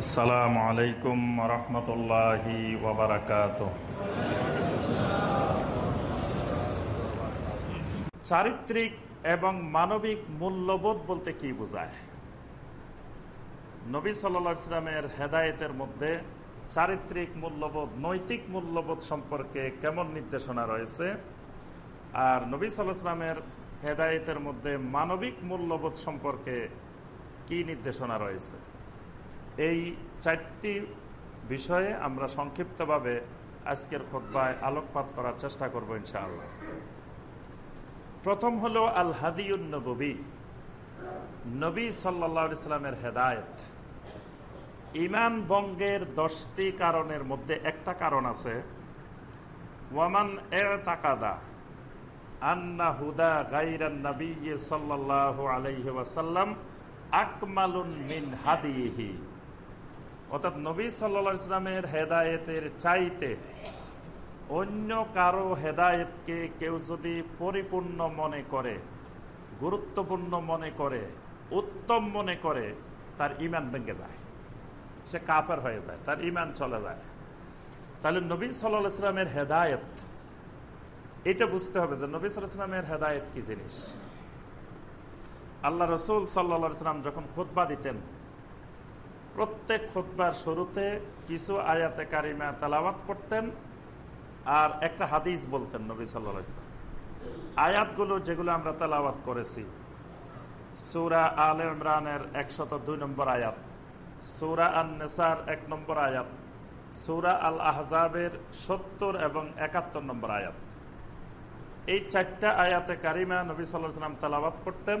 আসসালামু আলাইকুম রহমতুল্লাহি ওবরাকাত চারিত্রিক এবং মানবিক মূল্যবোধ বলতে কি বোঝায়? নবী সাল্লামের হেদায়েতের মধ্যে চারিত্রিক মূল্যবোধ, নৈতিক মূল্যবোধ সম্পর্কে কেমন নির্দেশনা রয়েছে? আর নবী সাল্লামের হেদায়েতের মধ্যে মানবিক মূল্যবোধ সম্পর্কে কি নির্দেশনা রয়েছে? এই চারটি বিষয়ে আমরা সংক্ষিপ্তভাবে আজকের খোদ্ায় আলোকপাত করার চেষ্টা করব ইনশাআল্লাহ। প্রথম হলো আল হাদিউন নবী নবী সাল্লা ইসলামের হেদায়ত। ইমান বঙ্গের দশটি কারণের মধ্যে একটা কারণ আছে। ওয়ামান এ তাকাদা আন্না হুদা গাইরান নবী সাল্লাহ ওয়াসাল্লাম আকমালুন মিন হাদিহি অর্থাৎ নবী সাল্লা ইসলামের হেদায়েতের চাইতে অন্য কারও হেদায়েতকে কেউ যদি পরিপূর্ণ মনে করে, গুরুত্বপূর্ণ মনে করে, উত্তম মনে করে, তার ইমান ভেঙে যায়। সে কাপের হয়ে যায়, তার ইমান চলে যায়। তাহলে নবী সাল্লাহ ইসলামের হেদায়েত, এটা বুঝতে হবে যে নবী সাল্লামের হেদায়েত কি জিনিস? আল্লাহ রসুল সাল্লা সাল্লাম যখন খুদ্া দিতেন প্রত্যেক খুদ্বার শুরুতে কিছু আয়াতে কারিমা তালাবাত করতেন আর একটা হাদিস বলতেন নবী সাল্লা আয়াতগুলো যেগুলো আমরা তালাবাত করেছি, সুরা আল ইমরানের একশত দুই নম্বর আয়াত, সুরা আল নেসার এক নম্বর আয়াত, সুরা আল আহজাবের সত্তর এবং একাত্তর নম্বর আয়াত। এই চারটা আয়াতে কারিমা নবী সাল্লাহ সাল্লাম তালাবাত করতেন।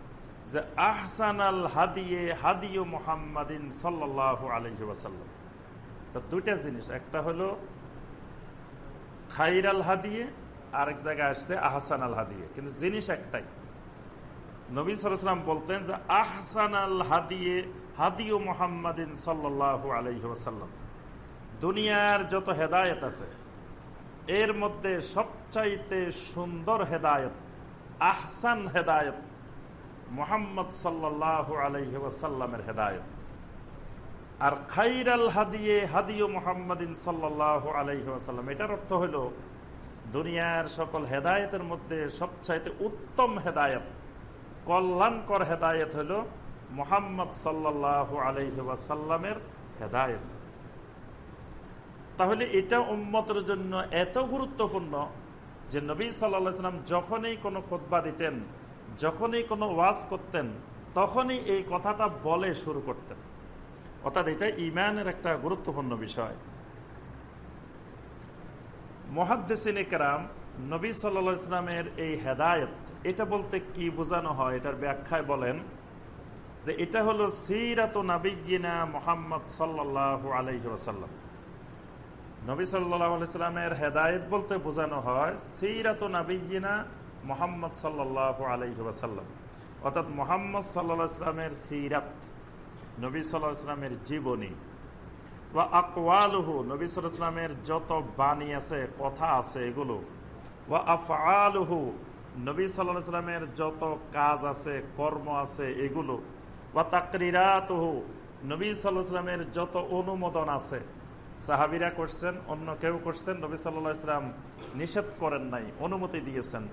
যে আহসান আল হাদিয়ে হাদিউ মোহাম্মদিন সাল্লাহ আলহি ওয়াসাল্লাম। তো দুইটা জিনিস, একটা হলো খাইর আল হাদিয়ে, আরেক জায়গায় আসছে আহসান আল হাদিয়ে। কিন্তু জিনিস একটাই, নবী সরসলাম বলতেন যে আহসান আল হাদিয়ে হাদিউ মোহাম্মদিন সাল্লাহ আলহি ওয়াসাল্লাম। দুনিয়ার যত হেদায়ত আছে, এর মধ্যে সবচাইতে সুন্দর হেদায়ত, আহসান হেদায়ত মোহাম্মদ সাল্লাহ আলহি হেদায়ত। আর খাইরাল হাদিয়ে হাদিও মোহাম্মদিন সাল্লাহ আলহি এটার অর্থ হল দুনিয়ার সকল হেদায়তের মধ্যে সবচাইতে উত্তম হেদায়ত, কল্যাণকর হেদায়ত হল মোহাম্মদ সাল্লাহ আলহি হেদায়ত। তাহলে এটা উম্মতের জন্য এত গুরুত্বপূর্ণ যে নবী সাল্লাহ সাল্লাম যখনই কোনো খোদবা দিতেন যখনই কোনো ওয়াজ করতেন, তখনই এই কথাটা বলে শুরু করতেন। অর্থাৎ এটা ইমানের একটা গুরুত্বপূর্ণ বিষয়। মহাদ্দেসিনে কেরাম, নবী সাল্লা ইসলামের এই হেদায়ত, এটা বলতে কি বোঝানো হয়, এটার ব্যাখ্যায় বলেন যে এটা হলো সিরাত নাবিজিনা মোহাম্মদ সাল্লাহ আলহি নবী সাল্লাহ আলাইস্লামের হেদায়ত বলতে বোঝানো হয় সিরাত নাবিজিনা মোহাম্মদ সাল্লাহ আলহি ওয়াসাল্লাম। অর্থাৎ মোহাম্মদ সাল্লা ইসলামের সিরাত, নবী সাল্লাহ ইসলামের জীবনী বা আকওয়ালহু, নবী সাল্লাহ ইসলামের যত বাণী আছে, কথা আছে এগুলো, ওয়া আফআলহু, নবী সাল্লাহ ইসলামের যত কাজ আছে, কর্ম আছে এগুলো, ওয়া তাকরিরাতহু, নবী সাল্লাহ ইসলামের যত অনুমোদন আছে, সাহাবিরা করছেন, অন্য কেউ করছেন, নবী সাল্লাহ ইসলাম নিষেধ করেন নাই, অনুমতি দিয়েছেন।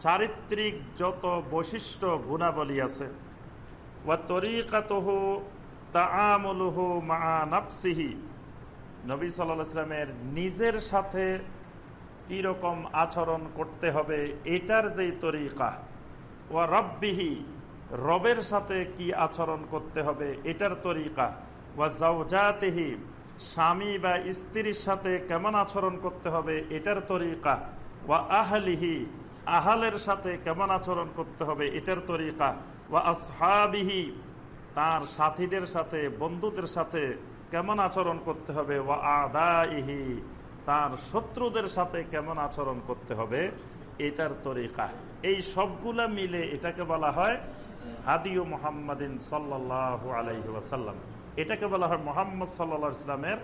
চারিত্রিক যত বৈশিষ্ট্য গুণাবলী আছে নবী আলাইহি নিজের সাথে কি রকম আচরণ করতে হবে, এটার যেই তরিকা, ওয়া রব্বিহি, রবের সাথে কি আচরণ করতে হবে, এটার তরিকা, ওয়া জাওজাতিহি স্বামী বা স্ত্রীর সাথে কেমন আচরণ করতে হবে, এটার তরিকা। ওয়া আহলিহি, আহালের সাথে কেমন আচরণ করতে হবে, এটার তরিকা। ওয়া আসহাবিহি, তার সাথীদের সাথে, বন্ধুদের সাথে কেমন আচরণ করতে হবে। ও আদাইহি, তার শত্রুদের সাথে কেমন আচরণ করতে হবে, এটার তরিকা। এই সবগুলা মিলে এটাকে বলা হয় হাদিও মোহাম্মদিন সাল্লাহ আলাইহি ওয়াসাল্লাম। এটাকে বলা হয় মোহাম্মদ সাল্লা ইসলামের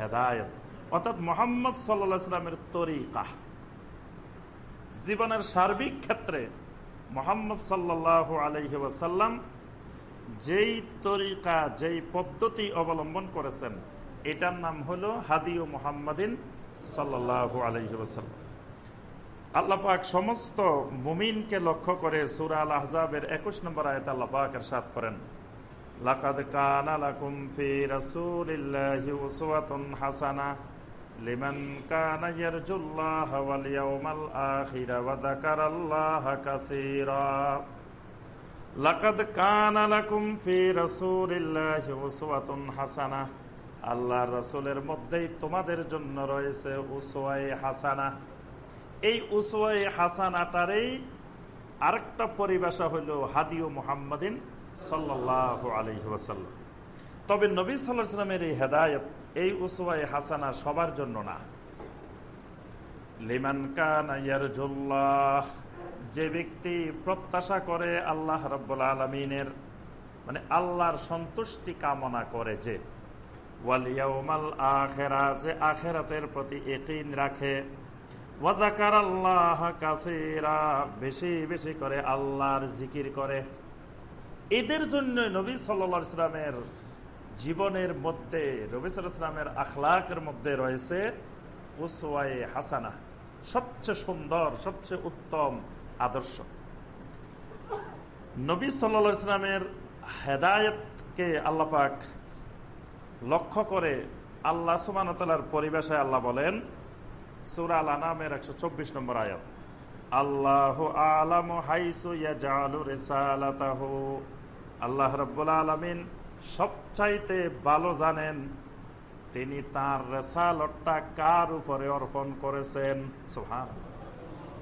হেদায়ত। অর্থাৎ মোহাম্মদ সাল্লা ইসলামের তরিকা। জীবনের সার্বিক ক্ষেত্রে মোহাম্মদ সাল্লাহ আলহি ওয়াসাল্লাম যেই তরিকা, যেই পদ্ধতি অবলম্বন করেছেন, এটার নাম হলো হাদিউ মোহাম্মদিন সাল্লাহ আলহি ওয়াসাল্লাম। আল্লাপাক সমস্ত মুমিনকে লক্ষ্য করে সুরা আল আহজাবের একুশ নম্বর আয়ত আল্লাপাক এরশাদ করেন লাকাদ কানা লাকুম ফি রাসূলিল্লাহি উসওয়াতুন হাসানা লিমান কানা ইয়ারজুল্লাহ ওয়াল ইয়াউমাল আখির ওয়া যাকারাল্লাহা কাসীরা লাকাদ কানা লাকুম ফি রাসূলিল্লাহি উসওয়াতুন হাসানা আল্লাহর রাসূলের মধ্যেই তোমাদের জন্য রয়েছে উসওয়ায়ে হাসানা। এই উসওয়াই হাসানাটারেই আরেকটা পরিভাষা হইল হাদিও মোহাম্মদিন। সাল্লাহ তবে নবী সাল্লাহ সাল্লামের এই হেদায়ত, এই উসওয়াই হাসানা সবার জন্য না। লিমান কানাইয়ারজুল্লাহ যে ব্যক্তি প্রত্যাশা করে আল্লাহ রব্বুল আলমিনের মানে আল্লাহর সন্তুষ্টি কামনা করে যে ওয়ালিয়াউমাল আখেরা, যে আখেরাতের প্রতি একিন রাখে ওয়াদাকার আল্লাহ কাসিরা, বেশি বেশি করে আল্লাহর জিকির করে। এদের জন্য নবী সাল্লা ইসলামের জীবনের মধ্যে, নবী সাল্লামের আখলাকের মধ্যে রয়েছে উসওয়ায়ে হাসানা, সবচেয়ে সুন্দর, সবচেয়ে উত্তম আদর্শ। নবী সাল্লা ইসলামের হেদায়তকে আল্লাপাক লক্ষ্য করে আল্লাহ সুমানতালার পরিবেশায় আল্লাহ বলেন, সুরা আল আনামের একশো চব্বিশ নম্বর আয়াত, আল্লাহ আলম হাইসু ইয়াজালু রিসালাতাহু। আল্লাহ রব্বুল আলমিন সবচাইতে ভালো জানেন তিনি তার রেসালটটা কার উপরে অর্পণ করেছেন? সোহান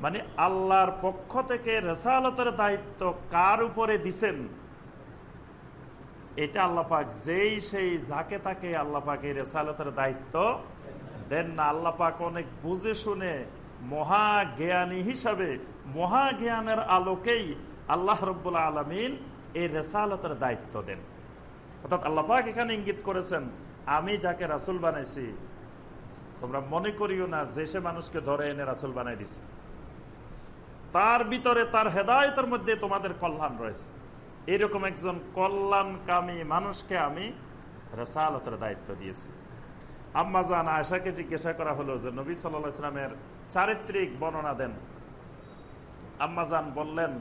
মানে আল্লাহর পক্ষ থেকে রেসালতের দায়িত্ব কার উপরে দিছেন? এটা আল্লাপাক যেই সেই যাকে তাকে আল্লাপাক এই রেসালতের দায়িত্ব দেন না। আল্লাপাক অনেক বুঝে শুনে মহা জ্ঞানী হিসাবে মহা জ্ঞানের আলোকেই আল্লাহ রব্বুল্লা আলমিন এই রেসালতের দায়িত্ব দেন। অর্থাৎ আল্লাপাক এখানে ইঙ্গিত করেছেন, আমি যাকে রাসুল বানাইছি, তোমরা মনে করিও না যে সে মানুষকে ধরে এনে রাসুল বানাই দিছে। তার ভিতরে তার হেদায়তের মধ্যে তোমাদের কল্যাণ রয়েছে। এরকম একজন কল্যাণকামী মানুষকে আমি রেসালতের দায়িত্ব দিয়েছি। আম্মাজান আয়সাকে জিজ্ঞাসা করা হলো যে, নবী সাল্লা ইসলামের চারিত্রিক বর্ণনা দেন। আম্মাজান বললেন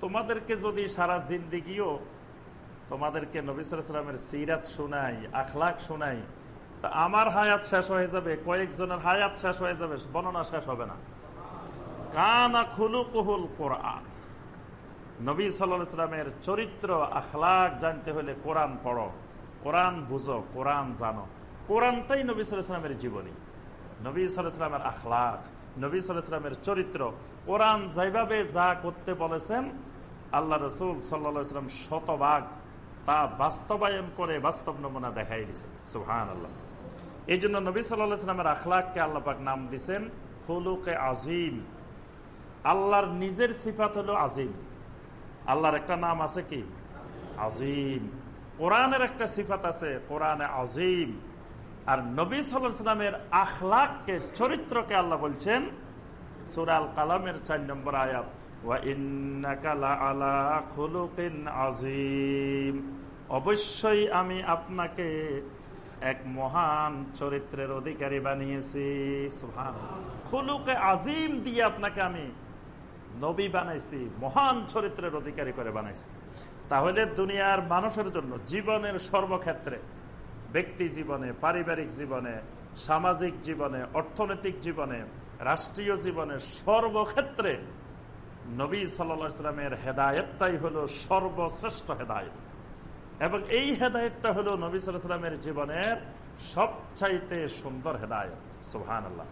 তোমাদেরকে যদি সারা জিন্দিগিও তোমাদেরকে নবী সাল্লামের সিরাত শোনাই, আখলাক শোনাই, তা আমার হায়াত শেষ হয়ে যাবে, কয়েকজনের হায়াত শেষ হয়ে যাবে, বর্ণনা শেষ হবে না। কানা খুলু কুহুল কোরআন। নবী সাল্লামের চরিত্র, আখলাক জানতে হলে কোরআন পড়ো। কোরআন বুঝো, কোরআন জানো। কোরআনটাই নবী সাল্লামের জীবনী। নবী সাল্লামের আখলাক। নবী সাল্লামের চরিত্র। কোরআন যেভাবে যা করতে বলেছেন, আল্লাহ রসুল সাল্লাম শতভাগ তা বাস্তবায়ন করে বাস্তব নমুনা দেখাই দিয়েছেন। সুহান আল্লাহ এই জন্য নবী সাল্লামের আখলাককে আল্লাপাক নাম দিছেন ফুলুকে আজিম। আল্লাহর নিজের সিফাত হলো আজিম। আল্লাহর একটা নাম আছে কি? আজিম। কোরআনের একটা সিফাত আছে, কোরআনে আজিম। আর নবী সাল্লামের আখলাককে, চরিত্রকে আল্লাহ বলছেন সুরাল কালামের চার নম্বর আয়াত আজিম অবশ্যই আমি আপনাকে এক মহান চরিত্রের অধিকারী বানিয়েছি। খুলুকে আজিম দিয়ে আপনাকে আমি নবী বানাইছি, মহান চরিত্রের অধিকারী করে বানাইছি। তাহলে দুনিয়ার মানুষের জন্য, জীবনের সর্বক্ষেত্রে ব্যক্তি জীবনে, পারিবারিক জীবনে, সামাজিক জীবনে, অর্থনৈতিক জীবনে, রাষ্ট্রীয় জীবনে সর্বক্ষেত্রে নবী সাল্লামের হেদায়তটাই হলো সর্বশ্রেষ্ঠ হেদায়ত। এবং এই হেদায়তটা হলো নবী সাল্লামের জীবনের সবচাইতে সুন্দর হেদায়ত। সুহান আল্লাহ